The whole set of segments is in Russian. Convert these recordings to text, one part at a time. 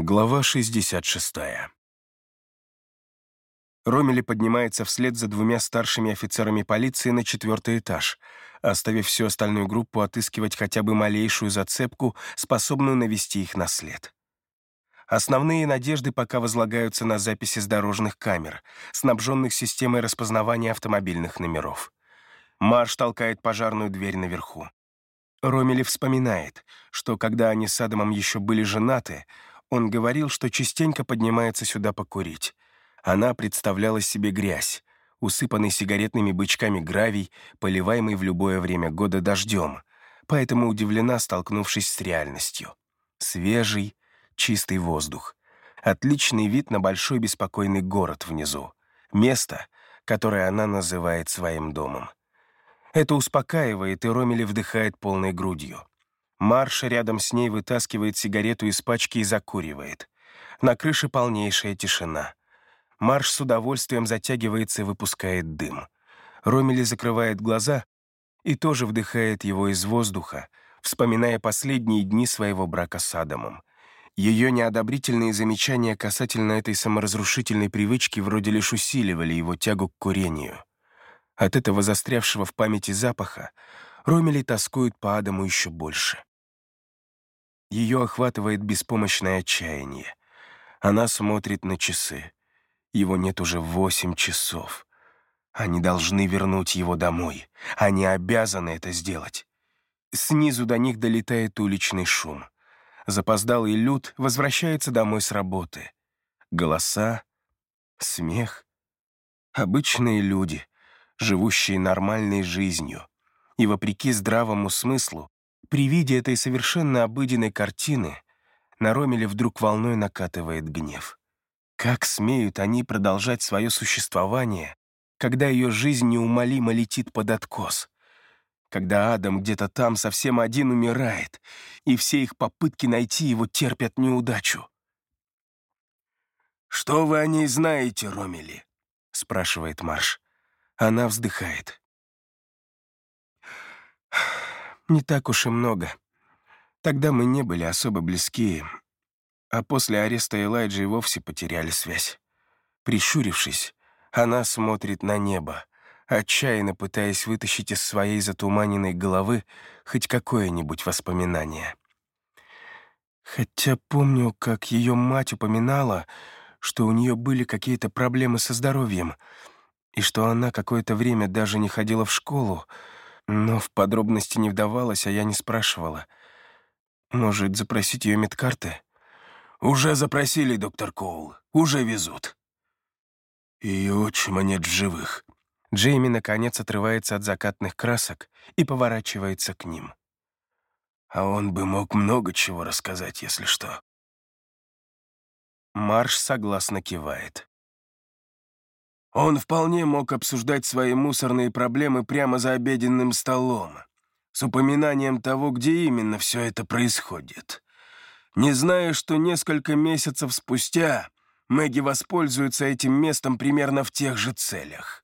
Глава 66. Ромели поднимается вслед за двумя старшими офицерами полиции на четвертый этаж, оставив всю остальную группу отыскивать хотя бы малейшую зацепку, способную навести их на след. Основные надежды пока возлагаются на записи с дорожных камер, снабженных системой распознавания автомобильных номеров. Марш толкает пожарную дверь наверху. Ромели вспоминает, что когда они с Адамом еще были женаты, он говорил, что частенько поднимается сюда покурить. Она представляла себе грязь, усыпанный сигаретными бычками гравий, поливаемый в любое время года дождем, поэтому удивлена, столкнувшись с реальностью. Свежий, чистый воздух, отличный вид на большой беспокойный город внизу, место, которое она называет своим домом. Это успокаивает, и Ромели вдыхает полной грудью. Марш рядом с ней вытаскивает сигарету из пачки и закуривает. На крыше полнейшая тишина. Марш с удовольствием затягивается и выпускает дым. Ромели закрывает глаза и тоже вдыхает его из воздуха, вспоминая последние дни своего брака с Адамом. Ее неодобрительные замечания касательно этой саморазрушительной привычки вроде лишь усиливали его тягу к курению. От этого застрявшего в памяти запаха Ромели тоскует по Адаму еще больше. Ее охватывает беспомощное отчаяние. Она смотрит на часы. Его нет уже восемь часов. Они должны вернуть его домой. Они обязаны это сделать. Снизу до них долетает уличный шум. Запоздалый люд возвращается домой с работы. Голоса, смех. Обычные люди, живущие нормальной жизнью. И вопреки здравому смыслу, при виде этой совершенно обыденной картины на Ромеле вдруг волной накатывает гнев. Как смеют они продолжать свое существование, когда ее жизнь неумолимо летит под откос? Когда Адам где-то там совсем один умирает, и все их попытки найти его терпят неудачу. «Что вы о ней знаете, Ромели?» — спрашивает Марш. Она вздыхает. Не так уж и много. Тогда мы не были особо близки, а после ареста Элайджа и вовсе потеряли связь. Прищурившись, она смотрит на небо, отчаянно пытаясь вытащить из своей затуманенной головы хоть какое-нибудь воспоминание. Хотя помню, как ее мать упоминала, что у нее были какие-то проблемы со здоровьем, и что она какое-то время даже не ходила в школу, но в подробности не вдавалась, а я не спрашивала. Может, запросить ее медкарты? «Уже запросили, доктор Коул. Уже везут». Ее отчима нет в живых. Джейми, наконец, отрывается от закатных красок и поворачивается к ним. А он бы мог много чего рассказать, если что. Марш согласно кивает. Он вполне мог обсуждать свои мусорные проблемы прямо за обеденным столом, с упоминанием того, где именно все это происходит. Не зная, что несколько месяцев спустя Мэгги воспользуется этим местом примерно в тех же целях.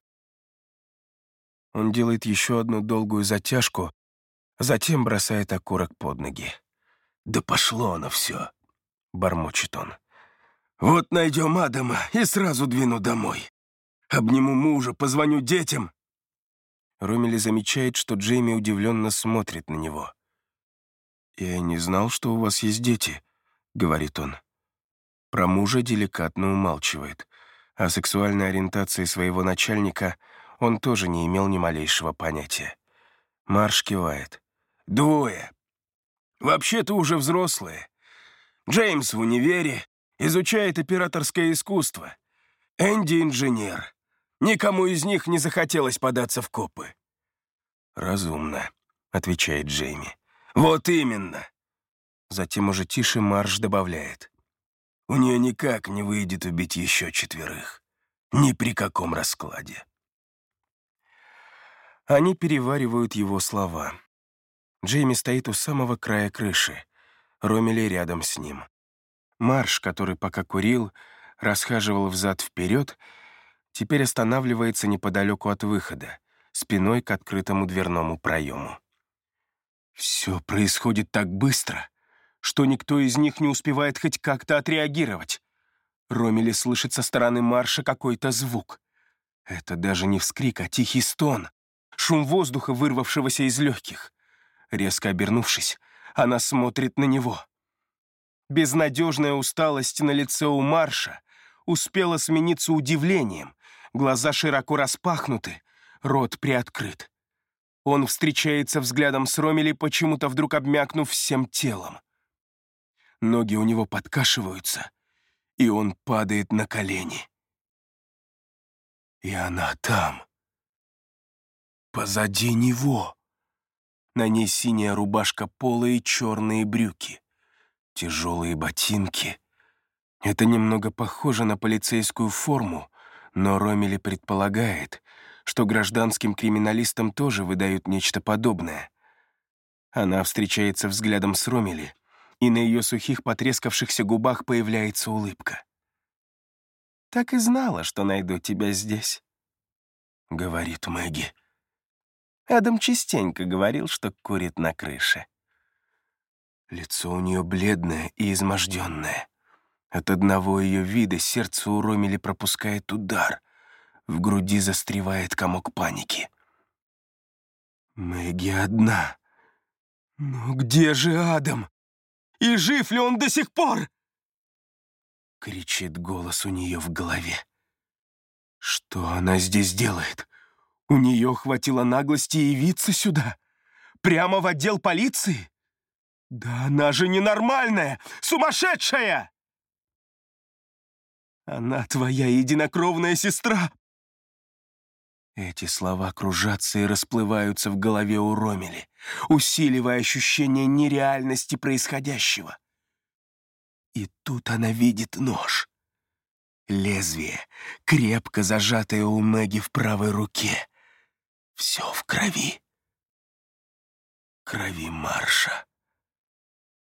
Он делает еще одну долгую затяжку, затем бросает окурок под ноги. «Да пошло оно все», — бормочет он. «Вот найдем Адама и сразу двину домой. Обниму мужа, позвоню детям». Ромели замечает, что Джейми удивленно смотрит на него. «Я не знал, что у вас есть дети», — говорит он. Про мужа деликатно умалчивает. О сексуальной ориентации своего начальника он тоже не имел ни малейшего понятия. Марш кивает. «Двое. Вообще-то уже взрослые. Джеймс в универе, изучает операторское искусство. Энди — инженер. Никому из них не захотелось податься в копы». «Разумно», — отвечает Джейми. «Вот именно». Затем уже тише Марш добавляет. «У нее никак не выйдет убить еще четверых. Ни при каком раскладе». Они переваривают его слова. Джейми стоит у самого края крыши. Ромели рядом с ним. Марш, который пока курил, расхаживал взад-вперед теперь останавливается неподалеку от выхода, спиной к открытому дверному проему. «Все происходит так быстро, что никто из них не успевает хоть как-то отреагировать. Ромели слышит со стороны марша какой-то звук. Это даже не вскрик, а тихий стон. Шум воздуха, вырвавшегося из легких. Резко обернувшись, она смотрит на него. Безнадежная усталость на лице у Марша успела смениться удивлением. Глаза широко распахнуты, рот приоткрыт. Он встречается взглядом с Ромели, почему-то вдруг обмякнув всем телом. Ноги у него подкашиваются, и он падает на колени. И она там, позади него. На ней синяя рубашка пола и черные брюки, тяжелые ботинки. Это немного похоже на полицейскую форму, но Ромели предполагает, что гражданским криминалистам тоже выдают нечто подобное. Она встречается взглядом с Ромели, и на ее сухих потрескавшихся губах появляется улыбка. «Так и знала, что найду тебя здесь», — говорит Мэгги. Адам частенько говорил, что курит на крыше. Лицо у нее бледное и изможденное. От одного ее вида сердце у Ромели пропускает удар. В груди застревает комок паники. Мэгги одна. «Ну где же Адам? И жив ли он до сих пор?» Кричит голос у нее в голове. Что она здесь делает? У нее хватило наглости явиться сюда? Прямо в отдел полиции? Да она же ненормальная, сумасшедшая! Она твоя единокровная сестра. Эти слова кружатся и расплываются в голове у Ромели, усиливая ощущение нереальности происходящего. И тут она видит нож. Лезвие, крепко зажатое у Мэгги в правой руке. Все в крови. Крови Марша.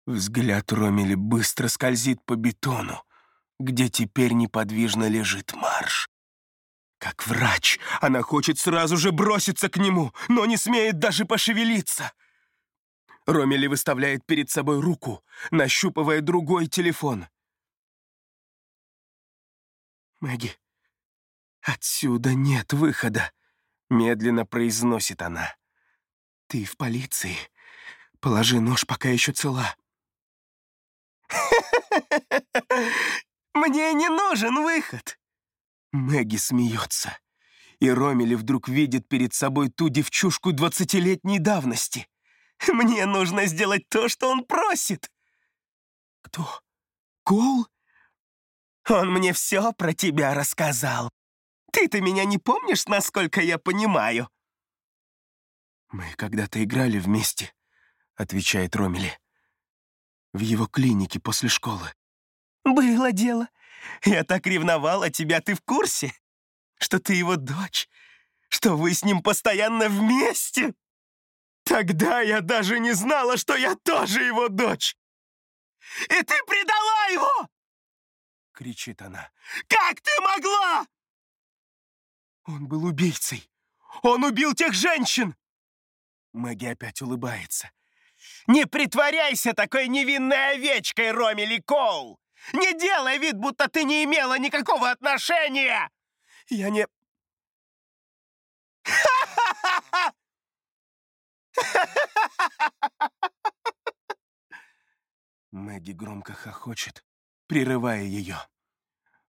Взгляд Ромели быстро скользит по бетону, где теперь неподвижно лежит Марш. Как врач, она хочет сразу же броситься к нему, но не смеет даже пошевелиться — Ромели выставляет перед собой руку, нащупывая другой телефон. «Мэгги, отсюда нет выхода», — медленно произносит она. «Ты в полиции. Положи нож, пока еще цела». «Мне не нужен выход!» Мэгги смеется, и Ромели вдруг видит перед собой ту девчушку двадцатилетней давности. Мне нужно сделать то, что он просит. Кто? Коул? Он мне все про тебя рассказал. Ты-то меня не помнишь, насколько я понимаю? Мы когда-то играли вместе, отвечает Ромели. В его клинике после школы. Было дело. Я так ревновала тебя, ты в курсе? Что ты его дочь, что вы с ним постоянно вместе. Тогда я даже не знала, что я тоже его дочь! И ты предала его!» Кричит она. «Как ты могла?» Он был убийцей. Он убил тех женщин. Мэгги опять улыбается. «Не притворяйся такой невинной овечкой, Ромили Коул! Не делай вид, будто ты не имела никакого отношения!» «Я не...» Мэгги громко хохочет, прерывая ее.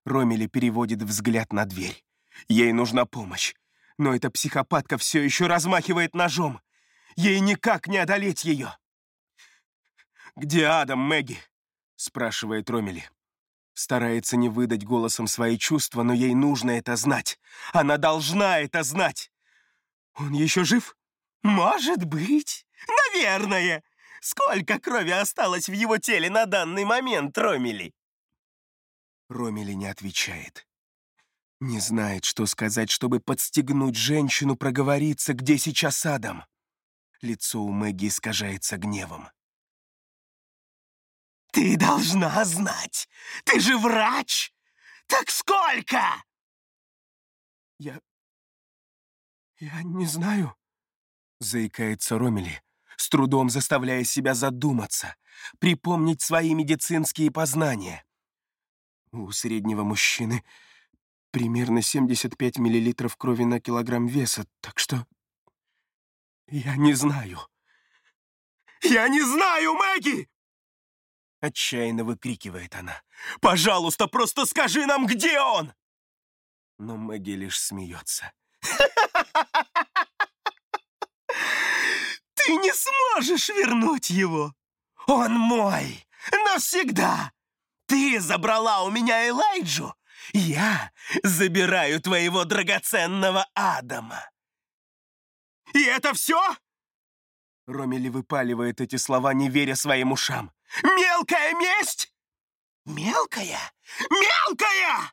Ромили переводит взгляд на дверь. Ей нужна помощь. Но эта психопатка все еще размахивает ножом. Ей никак не одолеть ее. «Где Адам, Мэгги?» — спрашивает Ромили. Старается не выдать голосом свои чувства, но ей нужно это знать. Она должна это знать. «Он еще жив?» «Может быть. Наверное. Сколько крови осталось в его теле на данный момент, Ромили?» Ромили не отвечает. Не знает, что сказать, чтобы подстегнуть женщину проговориться, где сейчас Адам. Лицо у Мэгги искажается гневом. «Ты должна знать! Ты же врач! Так сколько?» «Я... я не знаю», — заикается Ромели. с трудом заставляя себя задуматься, припомнить свои медицинские познания. У среднего мужчины примерно 75 мл крови на килограмм веса, так что... Я не знаю. «Я не знаю, Мэгги!» Отчаянно выкрикивает она. «Пожалуйста, просто скажи нам, где он!» Но Мэгги лишь смеется. «Ты не сможешь вернуть его! Он мой! Навсегда! Ты забрала у меня Элайджу! Я забираю твоего драгоценного Адама!» «И это все?» Ромели выпаливает эти слова, не веря своим ушам. «Мелкая месть?» «Мелкая? Мелкая!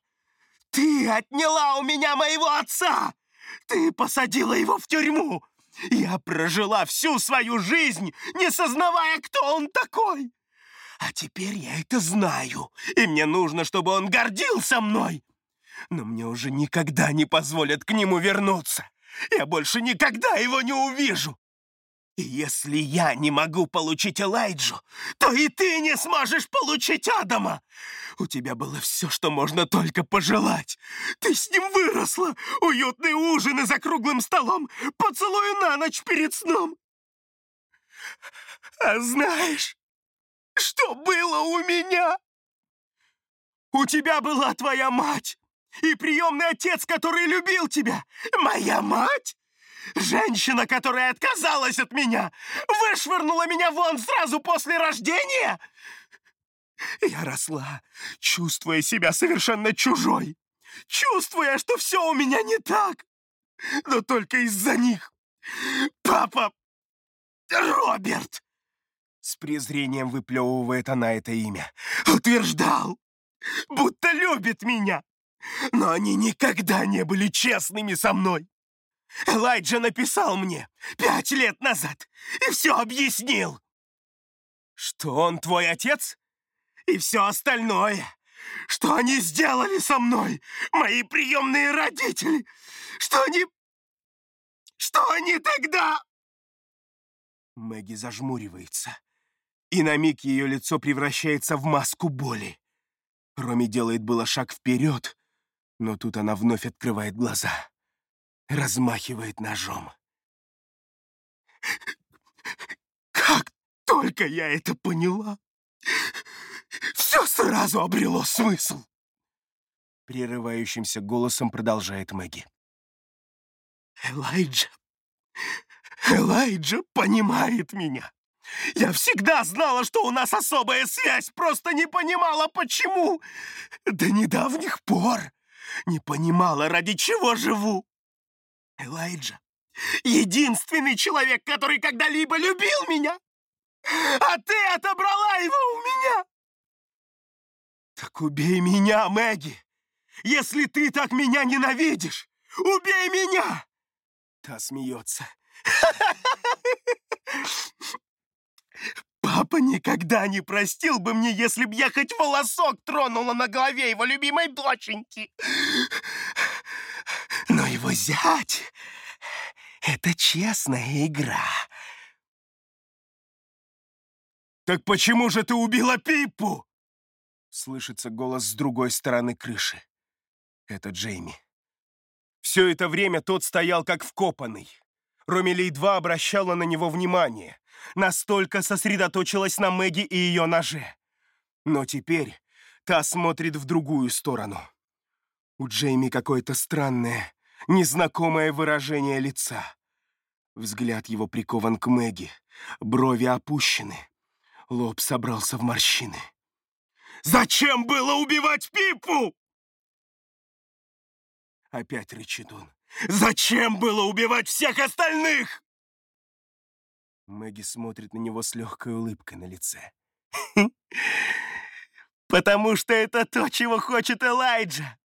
Ты отняла у меня моего отца! Ты посадила его в тюрьму! Я прожила всю свою жизнь, не сознавая, кто он такой! А теперь я это знаю, и мне нужно, чтобы он гордился мной! Но мне уже никогда не позволят к нему вернуться! Я больше никогда его не увижу! Если я не могу получить Элайджу, то и ты не сможешь получить Адама. У тебя было все, что можно только пожелать. Ты с ним выросла. Уютные ужины за круглым столом, поцелуй на ночь перед сном. А знаешь, что было у меня? У тебя была твоя мать и приемный отец, который любил тебя. Моя мать Женщина, которая отказалась от меня, вышвырнула меня вон сразу после рождения? Я росла, чувствуя себя совершенно чужой, чувствуя, что все у меня не так, но только из-за них. Папа Роберт, с презрением выплевывает она это имя, утверждал, будто любит меня, но они никогда не были честными со мной. Элайджа написал мне пять лет назад и все объяснил. Что он твой отец? И все остальное. Что они сделали со мной, мои приемные родители? Что они... Что они тогда... Мэгги зажмуривается, и на миг ее лицо превращается в маску боли. Роми делает было шаг вперед, но тут она вновь открывает глаза размахивает ножом. Как только я это поняла, все сразу обрело смысл. Прерывающимся голосом продолжает Мэгги. Элайджа, Элайджа понимает меня. Я всегда знала, что у нас особая связь, просто не понимала, почему. До недавних пор не понимала, ради чего живу. Элайджа — единственный человек, который когда-либо любил меня, а ты отобрала его у меня. Так убей меня, Мэгги, если ты так меня ненавидишь. Убей меня! Та смеется. Папа никогда не простил бы мне, если б я хоть волосок тронула на голове его любимой доченьки. Его зять — это честная игра. «Так почему же ты убила Пиппу?» Слышится голос с другой стороны крыши. Это Джейми. Все это время тот стоял как вкопанный. Ромили едва обращала на него внимание. Настолько сосредоточилась на Мэгги и ее ноже. Но теперь та смотрит в другую сторону. У Джейми какое-то странное, незнакомое выражение лица. Взгляд его прикован к Мэгги, брови опущены, лоб собрался в морщины. «Зачем было убивать Пипу?» Опять рычит он. «Зачем было убивать всех остальных?» Мэгги смотрит на него с легкой улыбкой на лице. «Потому что это то, чего хочет Элайджа!»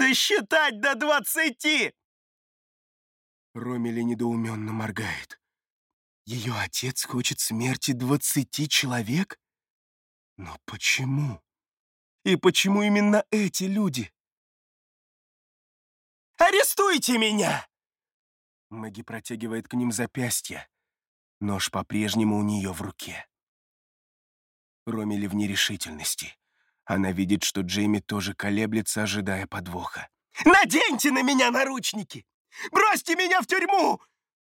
Досчитать до двадцати!» Ромили недоуменно моргает. Ее отец хочет смерти двадцати человек? Но почему? И почему именно эти люди? «Арестуйте меня!» Мэгги протягивает к ним запястье, Нож по-прежнему у нее в руке. Ромили в нерешительности. Она видит, что Джейми тоже колеблется, ожидая подвоха. «Наденьте на меня наручники! Бросьте меня в тюрьму!»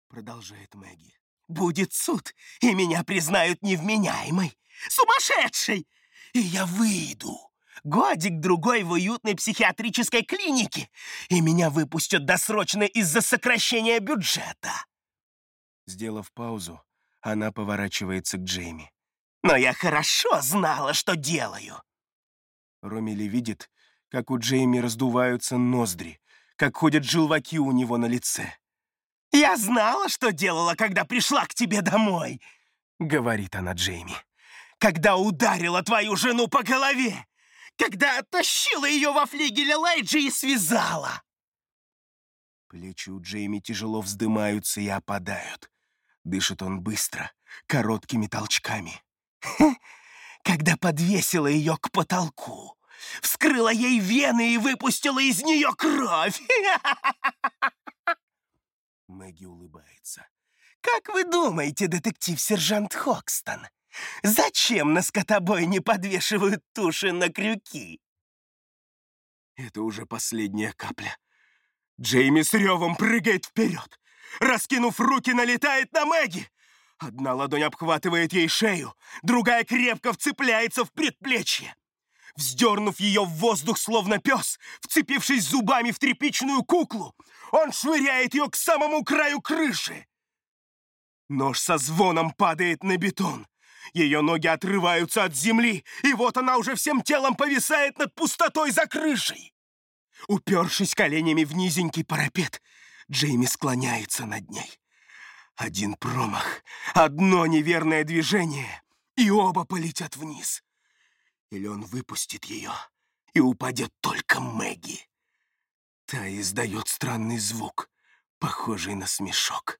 Продолжает Мэгги. «Будет суд, и меня признают невменяемой, сумасшедшей, и я выйду. Годик-другой в уютной психиатрической клинике, и меня выпустят досрочно из-за сокращения бюджета». Сделав паузу, она поворачивается к Джейми. «Но я хорошо знала, что делаю!» Ромили видит, как у Джейми раздуваются ноздри, как ходят желваки у него на лице. «Я знала, что делала, когда пришла к тебе домой!» — говорит она Джейми. «Когда ударила твою жену по голове! Когда оттащила ее во флигеле Лейджи и связала!» Плечи у Джейми тяжело вздымаются и опадают. Дышит он быстро, короткими толчками. Когда подвесила ее к потолку, вскрыла ей вены и выпустила из нее кровь. Мэгги улыбается. «Как вы думаете, детектив-сержант Хокстон, зачем на скотобой не подвешивают туши на крюки?» Это уже последняя капля. Джейми с ревом прыгает вперед. Раскинув руки, налетает на Мэгги. Одна ладонь обхватывает ей шею, другая крепко вцепляется в предплечье. Вздернув ее в воздух, словно пес, вцепившись зубами в тряпичную куклу, он швыряет ее к самому краю крыши. Нож со звоном падает на бетон. Ее ноги отрываются от земли, и вот она уже всем телом повисает над пустотой за крышей. Упершись коленями в низенький парапет, Джейми склоняется над ней. Один промах, одно неверное движение, и оба полетят вниз. Или он выпустит ее, и упадет только Мэгги. Та издает странный звук, похожий на смешок.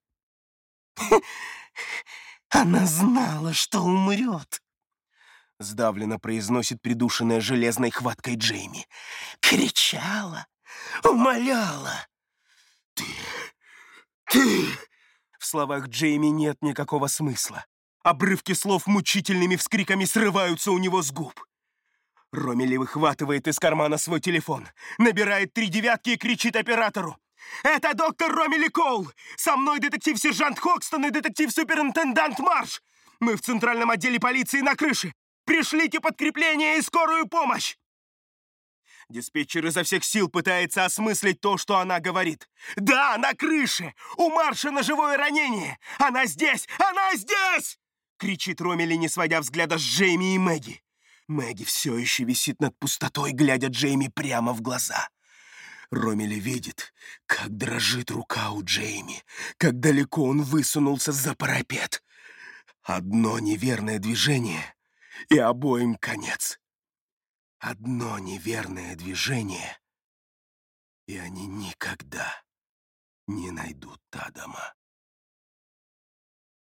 Она знала, что умрет. Сдавленно произносит придушенная железной хваткой Джейми. Кричала, умоляла. «Ты... ты...» В словах Джейми нет никакого смысла. Обрывки слов мучительными вскриками срываются у него с губ. Ромили выхватывает из кармана свой телефон, набирает три девятки и кричит оператору. «Это доктор Ромили Коул! Со мной детектив-сержант Хокстон и детектив-суперинтендант Марш! Мы в центральном отделе полиции на крыше! Пришлите подкрепление и скорую помощь!» Диспетчер изо всех сил пытается осмыслить то, что она говорит. «Да, на крыше! У Марша ножевое ранение! Она здесь! Она здесь!» Кричит Ромили, не сводя взгляда с Джейми и Мэгги. Мэгги все еще висит над пустотой, глядя Джейми прямо в глаза. Ромили видит, как дрожит рука у Джейми, как далеко он высунулся за парапет. Одно неверное движение, и обоим конец. Одно неверное движение, и они никогда не найдут Тадама.